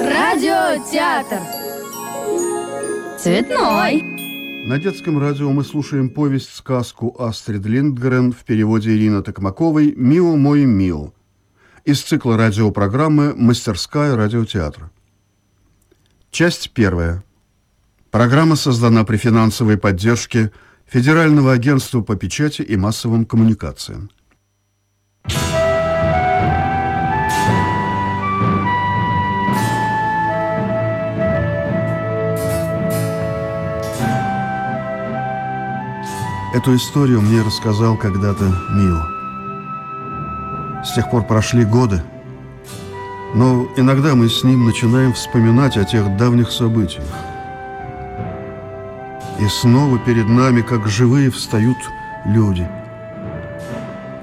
Радиотеатр. Цветной. На детском радио мы слушаем повесть-сказку Астрид Линдгрен в переводе Ирины Токмаковой «Мио мой Мио» из цикла радиопрограммы «Мастерская радиотеатра». Часть первая. Программа создана при финансовой поддержке Федерального агентства по печати и массовым коммуникациям. Эту историю мне рассказал когда-то Мио. С тех пор прошли годы, но иногда мы с ним начинаем вспоминать о тех давних событиях. И снова перед нами, как живые, встают люди.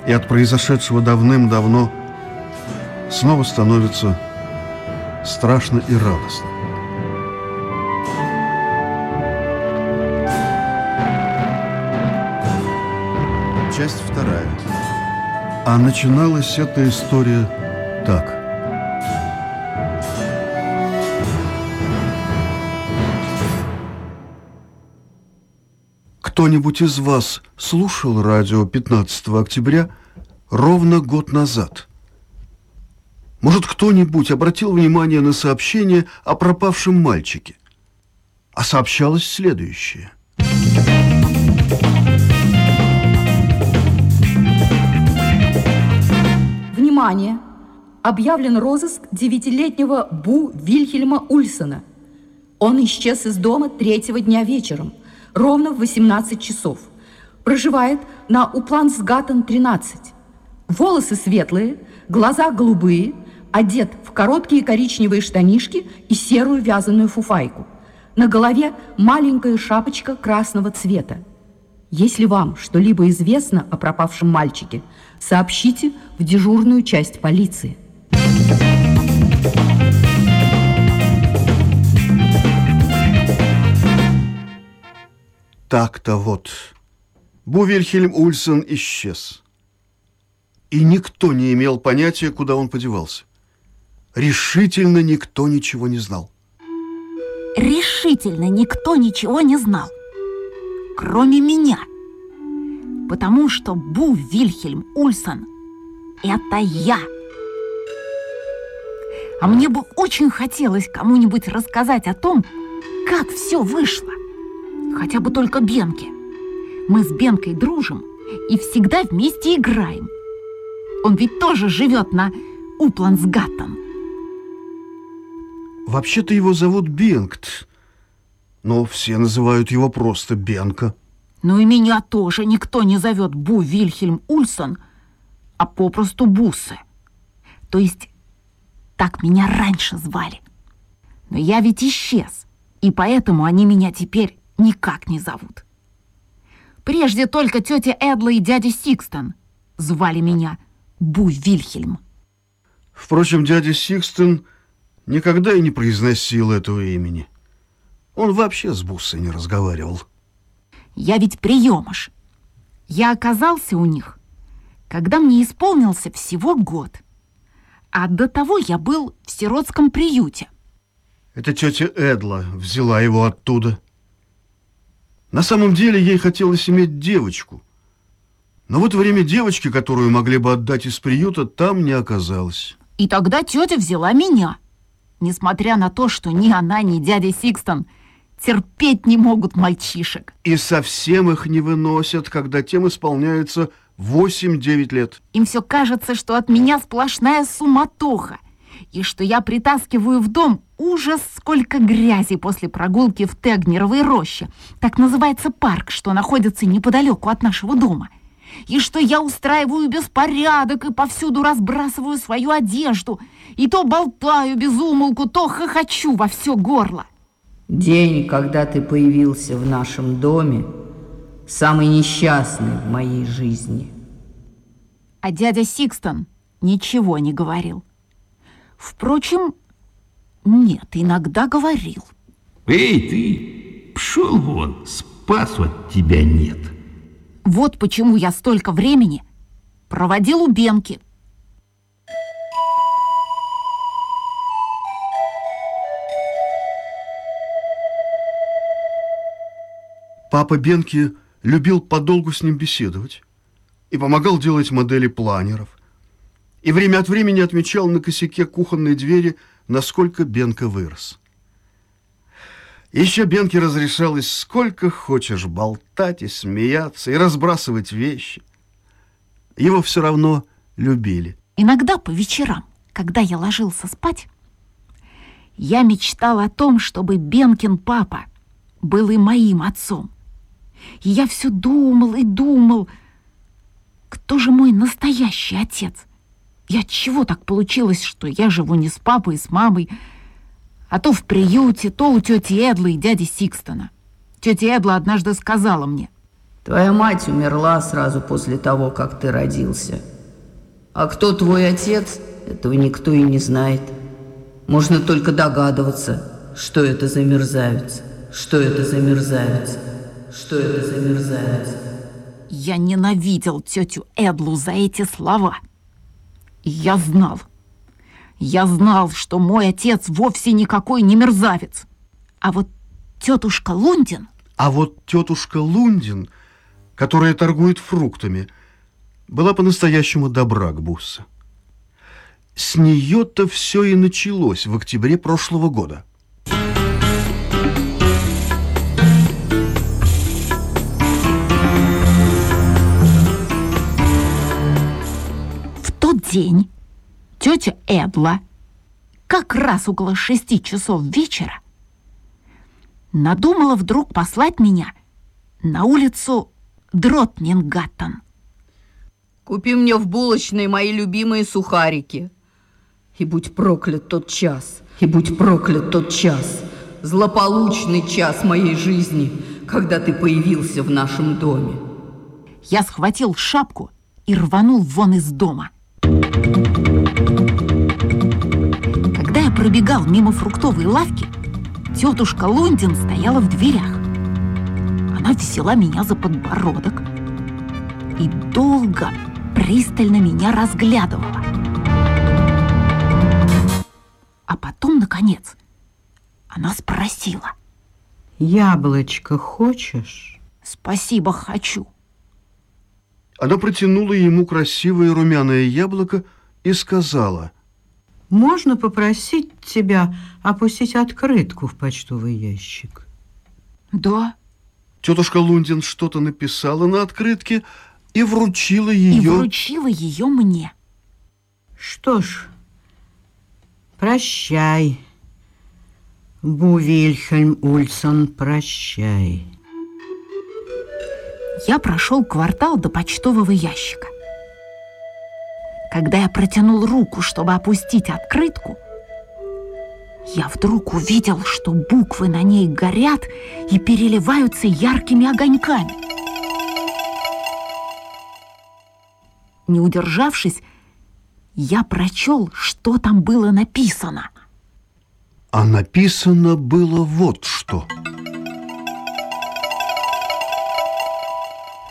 И от произошедшего давным-давно снова становится страшно и радостно. А начиналась эта история так. Кто-нибудь из вас слушал радио 15 октября ровно год назад? Может, кто-нибудь обратил внимание на сообщение о пропавшем мальчике? А сообщалось следующее. Внимание! Объявлен розыск девятилетнего Бу Вильхельма Ульсона. Он исчез из дома третьего дня вечером, ровно в 18 часов. Проживает на Уплансгаттен 13. Волосы светлые, глаза голубые, одет в короткие коричневые штанишки и серую вязаную фуфайку. На голове маленькая шапочка красного цвета. Если вам что-либо известно о пропавшем мальчике, сообщите в дежурную часть полиции. Так-то вот. Бувельхельм Ульсен исчез. И никто не имел понятия, куда он подевался. Решительно никто ничего не знал. Решительно никто ничего не знал, кроме меня. Потому что Бу Вильхельм Ульсон – это я. А мне бы очень хотелось кому-нибудь рассказать о том, как все вышло. Хотя бы только Бенке. Мы с Бенкой дружим и всегда вместе играем. Он ведь тоже живет на Уплансгаттен. Вообще-то его зовут Бенгт, но все называют его просто Бенка. Ну и меня тоже никто не зовет Бу Вильхельм Ульсон, а попросту Бусы. То есть так меня раньше звали. Но я ведь исчез, и поэтому они меня теперь никак не зовут. Прежде только тетя Эдла и дядя Сикстон звали меня Бу Вильхельм. Впрочем, дядя Сикстон никогда и не произносил этого имени. Он вообще с Буссой не разговаривал. Я ведь приемыш. Я оказался у них, когда мне исполнился всего год. А до того я был в сиротском приюте. Это тетя Эдла взяла его оттуда. На самом деле ей хотелось иметь девочку. Но в это время девочки, которую могли бы отдать из приюта, там не оказалось. И тогда тетя взяла меня. Несмотря на то, что ни она, ни дядя Сикстон терпеть не могут мальчишек. И совсем их не выносят, когда тем исполняется 8-9 лет. Им все кажется, что от меня сплошная суматоха, и что я притаскиваю в дом ужас сколько грязи после прогулки в Тегнеровой роще. Так называется парк, что находится неподалеку от нашего дома. И что я устраиваю беспорядок и повсюду разбрасываю свою одежду. И то болтаю без умолку, то хохочу во все горло. День, когда ты появился в нашем доме, самый несчастный в моей жизни. А дядя Сикстон ничего не говорил. Впрочем, нет, иногда говорил. Эй, ты, пшел вон, спасу от тебя нет. Вот почему я столько времени проводил у Бенки. Папа Бенки любил подолгу с ним беседовать и помогал делать модели планеров. И время от времени отмечал на косяке кухонной двери, насколько Бенка вырос. Еще Бенке разрешалось сколько хочешь болтать и смеяться, и разбрасывать вещи. Его все равно любили. Иногда по вечерам, когда я ложился спать, я мечтал о том, чтобы Бенкин папа был и моим отцом. И я все думал и думал, кто же мой настоящий отец? И от чего так получилось, что я живу не с папой, а с мамой, а то в приюте, то у тети Эдлы и дяди Сикстона. Тетя Эдла однажды сказала мне. Твоя мать умерла сразу после того, как ты родился. А кто твой отец, этого никто и не знает. Можно только догадываться, что это за мерзавец, что это за мерзавец, что это за мерзавец. Я ненавидел тетю Эдлу за эти слова. И я знал, я знал, что мой отец вовсе никакой не мерзавец. А вот тетушка Лундин... А вот тетушка Лундин, которая торгует фруктами, была по-настоящему добра к Буссе. С нее-то все и началось в октябре прошлого года. День тетя Эдла как раз около шести часов вечера надумала вдруг послать меня на улицу Дротнингаттон. Купи мне в булочной мои любимые сухарики. И будь проклят тот час, и будь проклят тот час, злополучный час моей жизни, когда ты появился в нашем доме. Я схватил шапку и рванул вон из дома. Когда пробегал мимо фруктовой лавки, тетушка Лундин стояла в дверях. Она взяла меня за подбородок и долго, пристально меня разглядывала. А потом, наконец, она спросила. Яблочко хочешь? Спасибо, хочу. Она протянула ему красивое румяное яблоко и сказала, Можно попросить тебя опустить открытку в почтовый ящик? Да, тетушка Лундин что-то написала на открытке и вручила и ее... вручила ее мне. Что ж, прощай, Бу Вильхельм Ульсон, прощай. Я прошел квартал до почтового ящика. Когда я протянул руку, чтобы опустить открытку, я вдруг увидел, что буквы на ней горят и переливаются яркими огоньками. Не удержавшись, я прочел, что там было написано. А написано было вот что.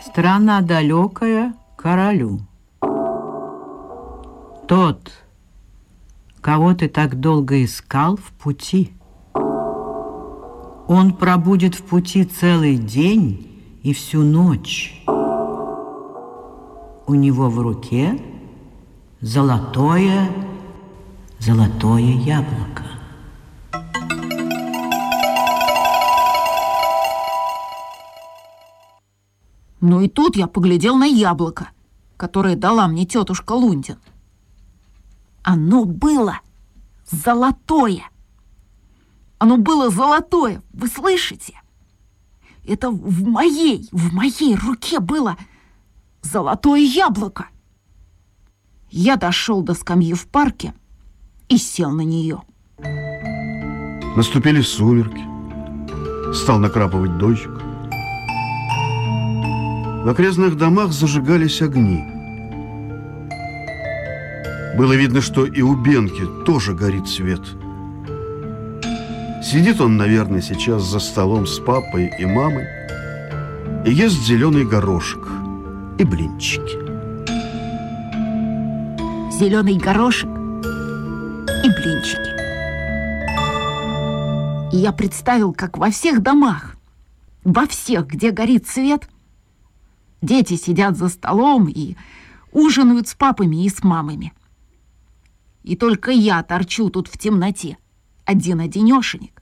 Страна далекая королю. Тот, кого ты так долго искал в пути. Он пробудет в пути целый день и всю ночь. У него в руке золотое, золотое яблоко. Ну и тут я поглядел на яблоко, которое дала мне тетушка Лундин. Оно было золотое. Оно было золотое, вы слышите? Это в моей, в моей руке было золотое яблоко. Я дошел до скамьи в парке и сел на нее. Наступили сумерки. Стал накрапывать дождик. В окрестных домах зажигались огни. Было видно, что и у Бенки тоже горит свет. Сидит он, наверное, сейчас за столом с папой и мамой и ест зеленый горошек и блинчики. Зеленый горошек и блинчики. И я представил, как во всех домах Во всех, где горит свет, дети сидят за столом и ужинают с папами и с мамами. И только я торчу тут в темноте, один-одинешенек,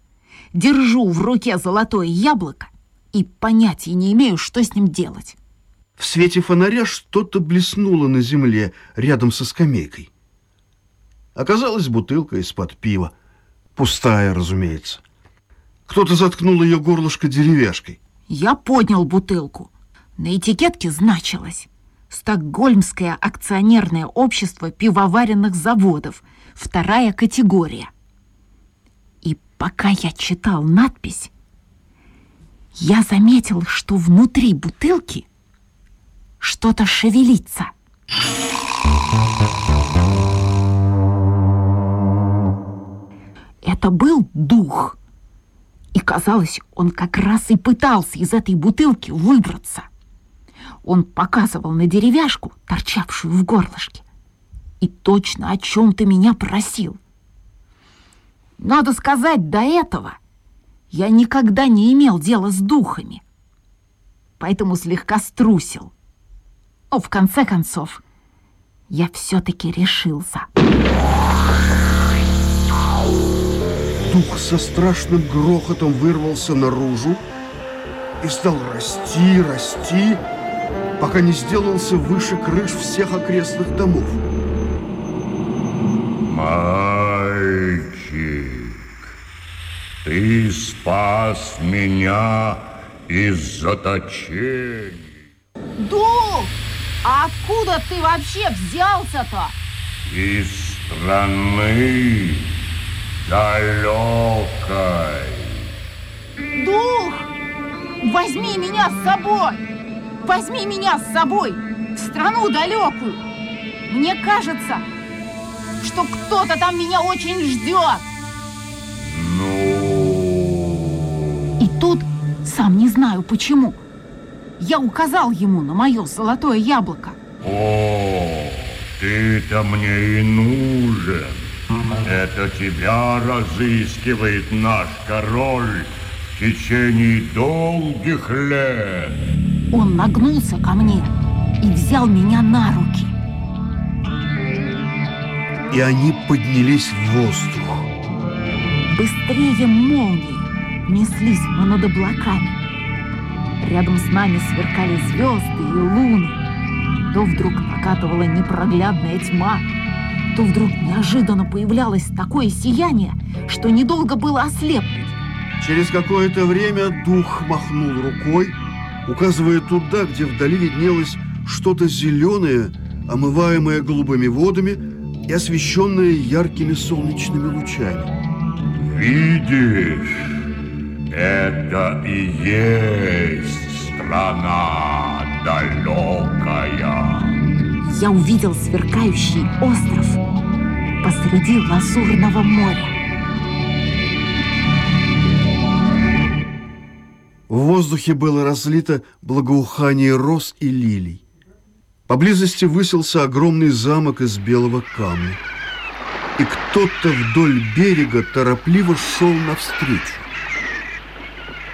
держу в руке золотое яблоко и понятия не имею, что с ним делать. В свете фонаря что-то блеснуло на земле рядом со скамейкой. Оказалась бутылка из-под пива. Пустая, разумеется. Кто-то заткнул ее горлышко деревяшкой. Я поднял бутылку. На этикетке значилось «Стокгольмское акционерное общество пивоваренных заводов, вторая категория». И пока я читал надпись, я заметил, что внутри бутылки что-то шевелится. Это был дух. И казалось, он как раз и пытался из этой бутылки выбраться. Он показывал на деревяшку, торчавшую в горлышке, и точно о чем-то меня просил. Надо сказать, до этого я никогда не имел дела с духами, поэтому слегка струсил. Но в конце концов я все-таки решился. Дух со страшным грохотом вырвался наружу и стал расти, расти, пока не сделался выше крыш всех окрестных домов. Мальчик, ты спас меня из заточения. Дух! А откуда ты вообще взялся-то? Из страны далекой. Дух! Возьми меня с собой! Возьми меня с собой в страну далекую! Мне кажется, что кто-то там меня очень ждет. Ну, И тут, сам не знаю почему, я указал ему на мое золотое яблоко. о, ты-то мне и нужен. Это тебя разыскивает наш король в течение долгих лет. Он нагнулся ко мне и взял меня на руки. И они поднялись в воздух. Быстрее молнии неслись мы над облаками. Рядом с нами сверкали звезды и луны. То вдруг накатывала непроглядная тьма, то вдруг неожиданно появлялось такое сияние, что недолго было ослепнуть. Через какое-то время дух махнул рукой, указывая туда, где вдали виднелось что-то зеленое, омываемое голубыми водами и освещенное яркими солнечными лучами. Видишь, это и есть страна далекая. Я увидел сверкающий остров посреди лазурного моря. В воздухе было разлито благоухание роз и лилий. Поблизости высился огромный замок из белого камня. И кто-то вдоль берега торопливо шел навстречу.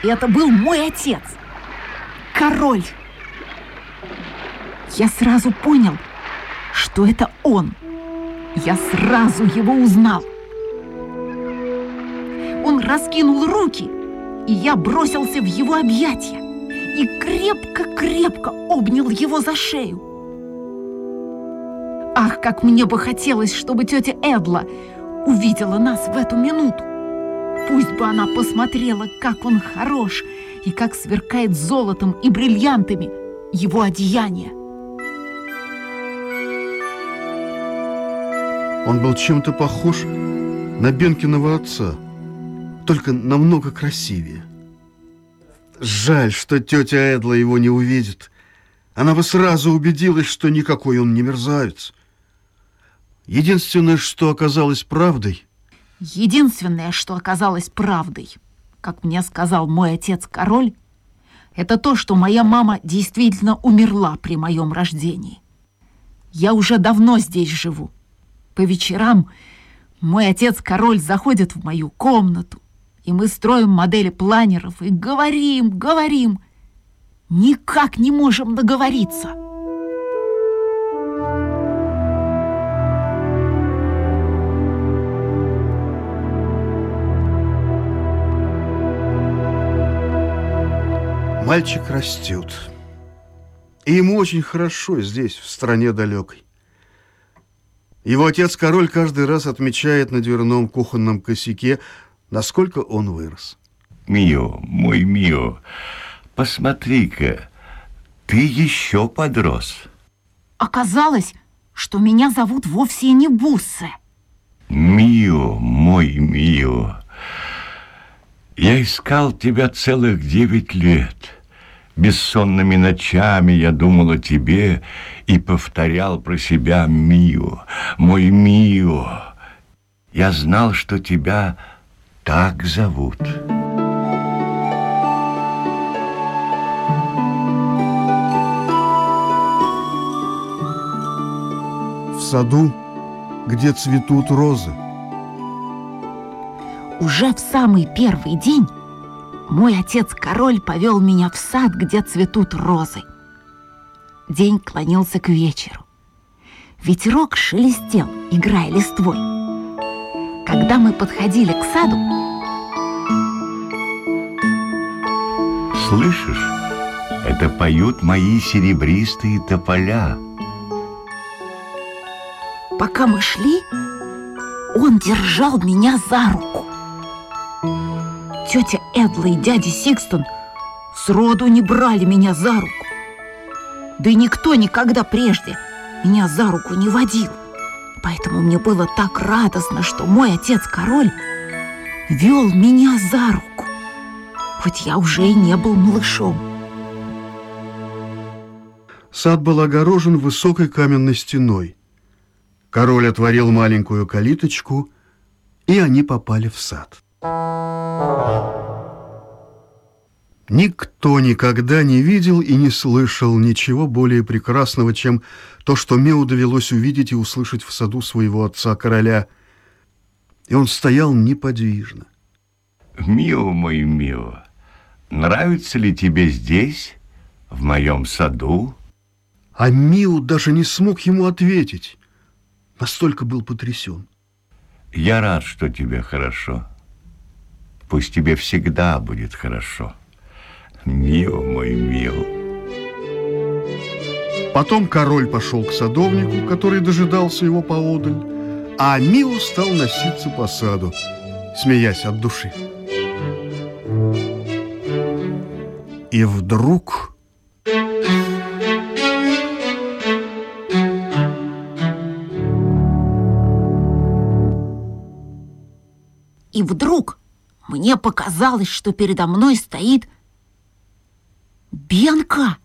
Это был мой отец, король. Я сразу понял, что это он. Я сразу его узнал. Он раскинул руки, и я бросился в его объятия и крепко-крепко обнял его за шею. Ах, как мне бы хотелось, чтобы тетя Эдла увидела нас в эту минуту. Пусть бы она посмотрела, как он хорош и как сверкает золотом и бриллиантами его одеяние. Он был чем-то похож на Бенкиного отца, только намного красивее. Жаль, что тетя Эдла его не увидит. Она бы сразу убедилась, что никакой он не мерзавец. Единственное, что оказалось правдой, Единственное, что оказалось правдой, как мне сказал мой отец-король, это то, что моя мама действительно умерла при моем рождении. Я уже давно здесь живу. По вечерам мой отец-король заходит в мою комнату И мы строим модели планеров и говорим, говорим. Никак не можем договориться. Мальчик растет. И ему очень хорошо здесь, в стране далекой. Его отец-король каждый раз отмечает на дверном кухонном косяке, насколько он вырос. Мио, мой Мио, посмотри-ка, ты еще подрос. Оказалось, что меня зовут вовсе не Буссе. Мио, мой Мио, я искал тебя целых девять лет. Бессонными ночами я думал о тебе и повторял про себя Мио, мой Мио. Я знал, что тебя так зовут. В саду, где цветут розы. Уже в самый первый день мой отец-король повел меня в сад, где цветут розы. День клонился к вечеру. Ветерок шелестел, играя листвой. Когда мы подходили к саду, Слышишь? Это поют мои серебристые тополя. пока мы шли, он держал меня за руку. Тетя Эдла и дядя Сикстон сроду не брали меня за руку. Да и никто никогда прежде меня за руку не водил. Поэтому мне было так радостно, что мой отец-король вел меня за руку, хоть я уже и не был малышом. Сад был огорожен высокой каменной стеной. Король отворил маленькую калиточку, и они попали в сад. Никто никогда не видел и не слышал ничего более прекрасного, чем то, что Меу довелось увидеть и услышать в саду своего отца-короля. И он стоял неподвижно. Мио, мой Мио, нравится ли тебе здесь, в моем саду? А Миу даже не смог ему ответить. Настолько был потрясен. Я рад, что тебе хорошо. Пусть тебе всегда будет хорошо. Мио, мой Мио. Потом король пошел к садовнику, который дожидался его поодаль, а Миу стал носиться по саду, смеясь от души. И вдруг... И вдруг мне показалось, что передо мной стоит Бенка.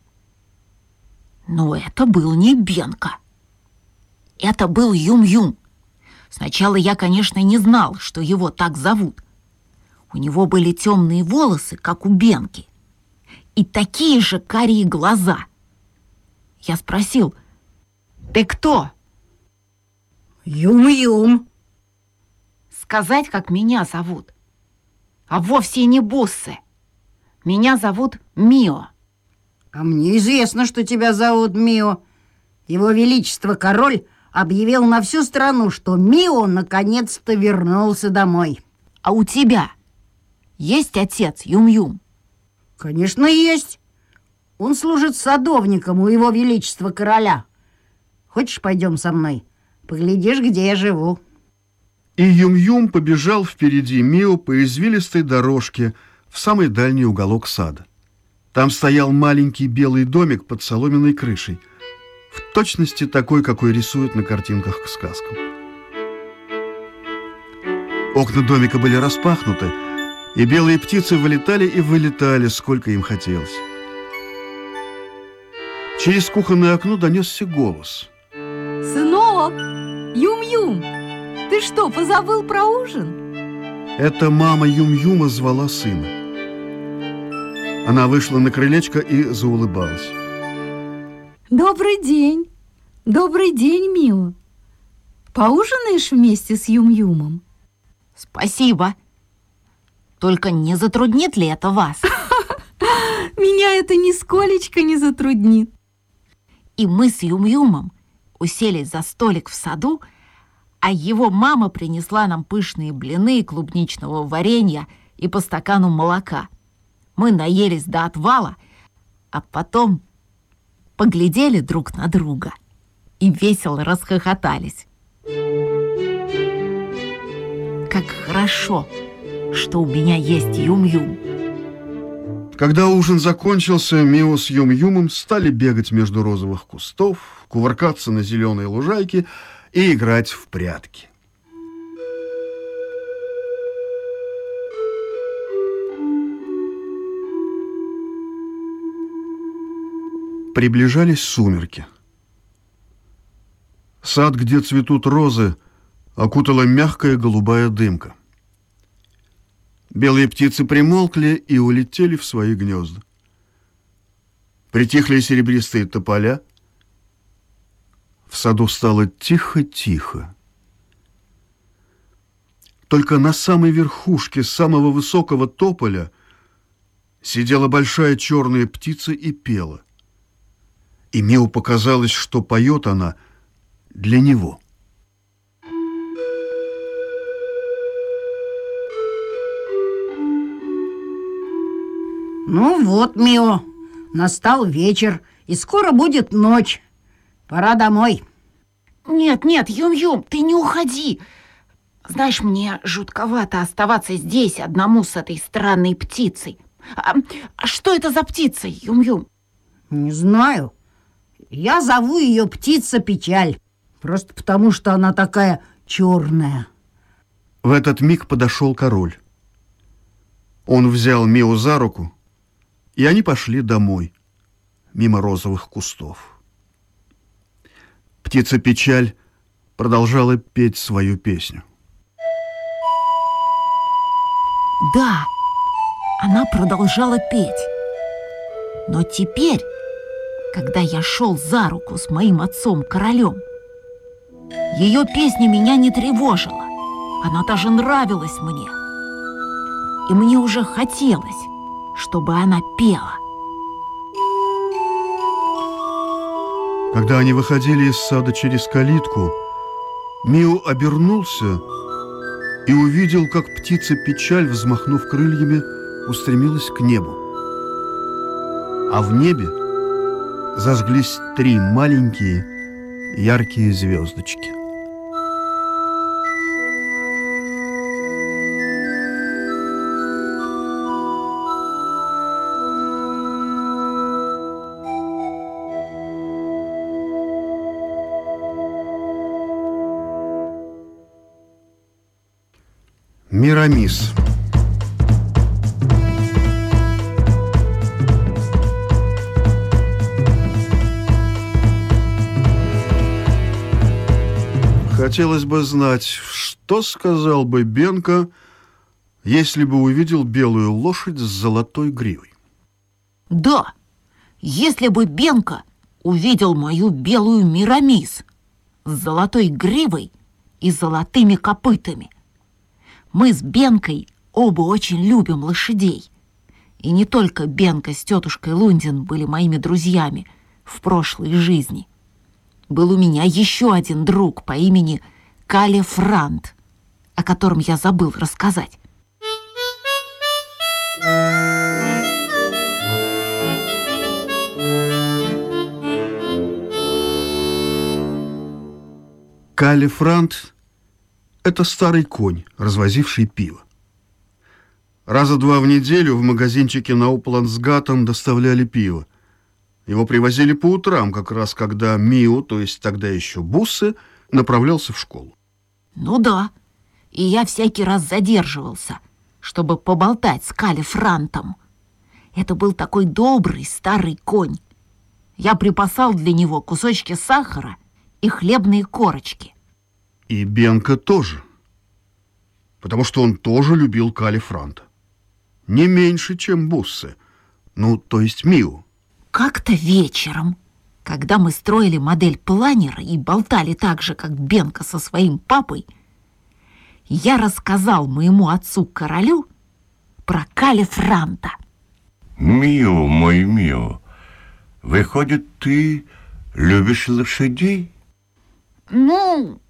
Но это был не Бенка. Это был Юм-Юм. Сначала я, конечно, не знал, что его так зовут. У него были темные волосы, как у Бенки, и такие же карие глаза. Я спросил, «Ты кто?» Юм-юм. сказать, как меня зовут. А вовсе не Буссе. Меня зовут Мио. А мне известно, что тебя зовут Мио. Его Величество Король объявил на всю страну, что Мио наконец-то вернулся домой. А у тебя есть отец Юм-Юм? Конечно, есть. Он служит садовником у Его Величества Короля. Хочешь, пойдем со мной? Поглядишь, где я живу. И Юм-Юм побежал впереди Мио по извилистой дорожке в самый дальний уголок сада. Там стоял маленький белый домик под соломенной крышей, в точности такой, какой рисуют на картинках к сказкам. Окна домика были распахнуты, и белые птицы вылетали и вылетали, сколько им хотелось. Через кухонное окно донесся голос. Сынок, Юм-Юм, ты что, позабыл про ужин? Это мама Юм-Юма звала сына. Она вышла на крылечко и заулыбалась. Добрый день. Добрый день, Мио. Поужинаешь вместе с Юм-Юмом? Спасибо. Только не затруднит ли это вас? Меня это нисколечко не затруднит. И мы с Юм-Юмом уселись за столик в саду, а его мама принесла нам пышные блины, клубничного варенья и по стакану молока. Мы наелись до отвала, а потом поглядели друг на друга и весело расхохотались. Как хорошо, что у меня есть Юм-Юм. Когда ужин закончился, Мио с Юм-Юмом стали бегать между розовых кустов, кувыркаться на зеленой лужайке и играть в прятки. Приближались сумерки. Сад, где цветут розы, окутала мягкая голубая дымка. Белые птицы примолкли и улетели в свои гнезда. Притихли серебристые тополя. В саду стало тихо-тихо. Только на самой верхушке самого высокого тополя сидела большая черная птица и пела. И Меу показалось, что поет она для него. Ну вот, Мио, настал вечер, и скоро будет ночь. Пора домой. Нет, нет, Юм-Юм, ты не уходи. Знаешь, мне жутковато оставаться здесь одному с этой странной птицей. А, а что это за птица, Юм-Юм? Не знаю. Я зову ее птица печаль. Просто потому, что она такая черная. В этот миг подошел король. Он взял Миу за руку, и они пошли домой, мимо розовых кустов. Птица печаль продолжала петь свою песню. Да, она продолжала петь. Но теперь, когда я шел за руку с моим отцом-королем, ее песня меня не тревожила. Она даже нравилась мне. И мне уже хотелось, чтобы она пела. Когда они выходили из сада через калитку, Мио обернулся и увидел, как птица печаль, взмахнув крыльями, устремилась к небу. А в небе зажглись три маленькие яркие звездочки. Мирамис. Хотелось бы знать, что сказал бы Бенка, если бы увидел белую лошадь с золотой гривой. Да, если бы Бенка увидел мою белую мирамис с золотой гривой и золотыми копытами. Мы с Бенкой оба очень любим лошадей. И не только Бенка с тетушкой Лундин были моими друзьями в прошлой жизни. Был у меня еще один друг по имени Кале Франт, о котором я забыл рассказать. Калли Франт – это старый конь, развозивший пиво. Раза два в неделю в магазинчике на Упландсгаттен доставляли пиво. Его привозили по утрам, как раз когда Мио, то есть тогда еще Буссы, направлялся в школу. Ну да, и я всякий раз задерживался, чтобы поболтать с Кали Франтом. Это был такой добрый старый конь. Я припасал для него кусочки сахара и хлебные корочки. И Бенка тоже. Потому что он тоже любил Кали Франта. Не меньше, чем Буссы. Ну, то есть Миу. Как-то вечером, когда мы строили модель планера и болтали так же, как Бенка со своим папой, я рассказал моему отцу-королю про Кали Франта. Мио, мой Мио, выходит, ты любишь лошадей? Ну,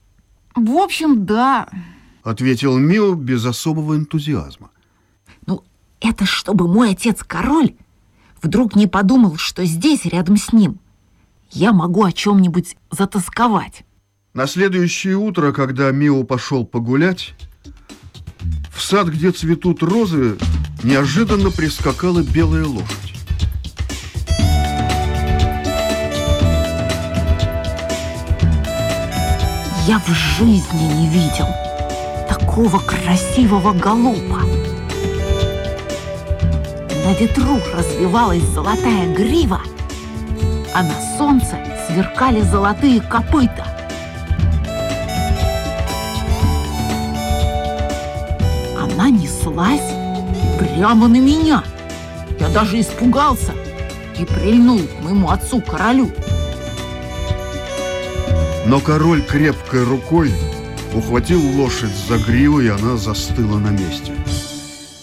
в общем, да. Ответил Мио без особого энтузиазма. Ну, это чтобы мой отец король вдруг не подумал, что здесь, рядом с ним, я могу о чем-нибудь затасковать. На следующее утро, когда Мио пошел погулять, в сад, где цветут розы, неожиданно прискакала белая лошадь. Я в жизни не видел такого красивого голуба. На ветру развивалась золотая грива, а на солнце сверкали золотые копыта. Она неслась прямо на меня. Я даже испугался и прильнул к моему отцу-королю. Но король крепкой рукой ухватил лошадь за гриву, и она застыла на месте.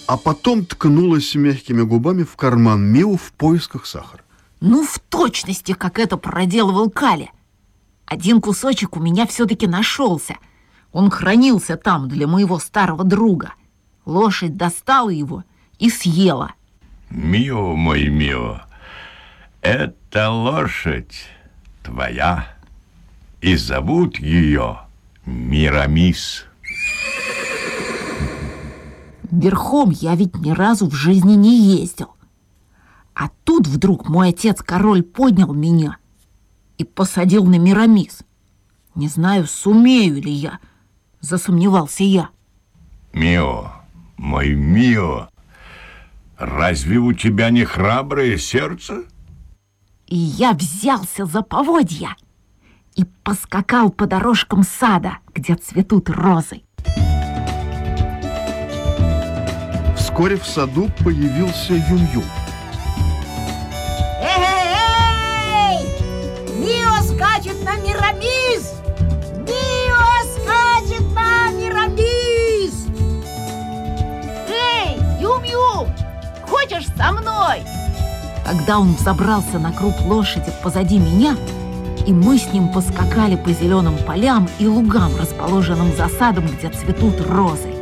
А потом ткнулась мягкими губами в карман Миу в поисках сахара. Ну, в точности, как это проделывал Кали. Один кусочек у меня все-таки нашелся. Он хранился там для моего старого друга. Лошадь достала его и съела. Мио, мой Мио, эта лошадь твоя, и зовут ее Мирамис. Верхом я ведь ни разу в жизни не ездил. А тут вдруг мой отец-король поднял меня и посадил на Мирамис. Не знаю, сумею ли я, засомневался я. Мио, мой Мио, разве у тебя не храброе сердце? И я взялся за поводья и поскакал по дорожкам сада, где цветут розы. Вскоре в саду появился Юн-Юн. Эй! Мио скачет на Мирамис! Мио скачет на Мирамис! Эй, Юм-Юм, хочешь со мной? Тогда он взобрался на круп лошади позади меня, и мы с ним поскакали по зеленым полям и лугам, расположенным за садом, где цветут розы.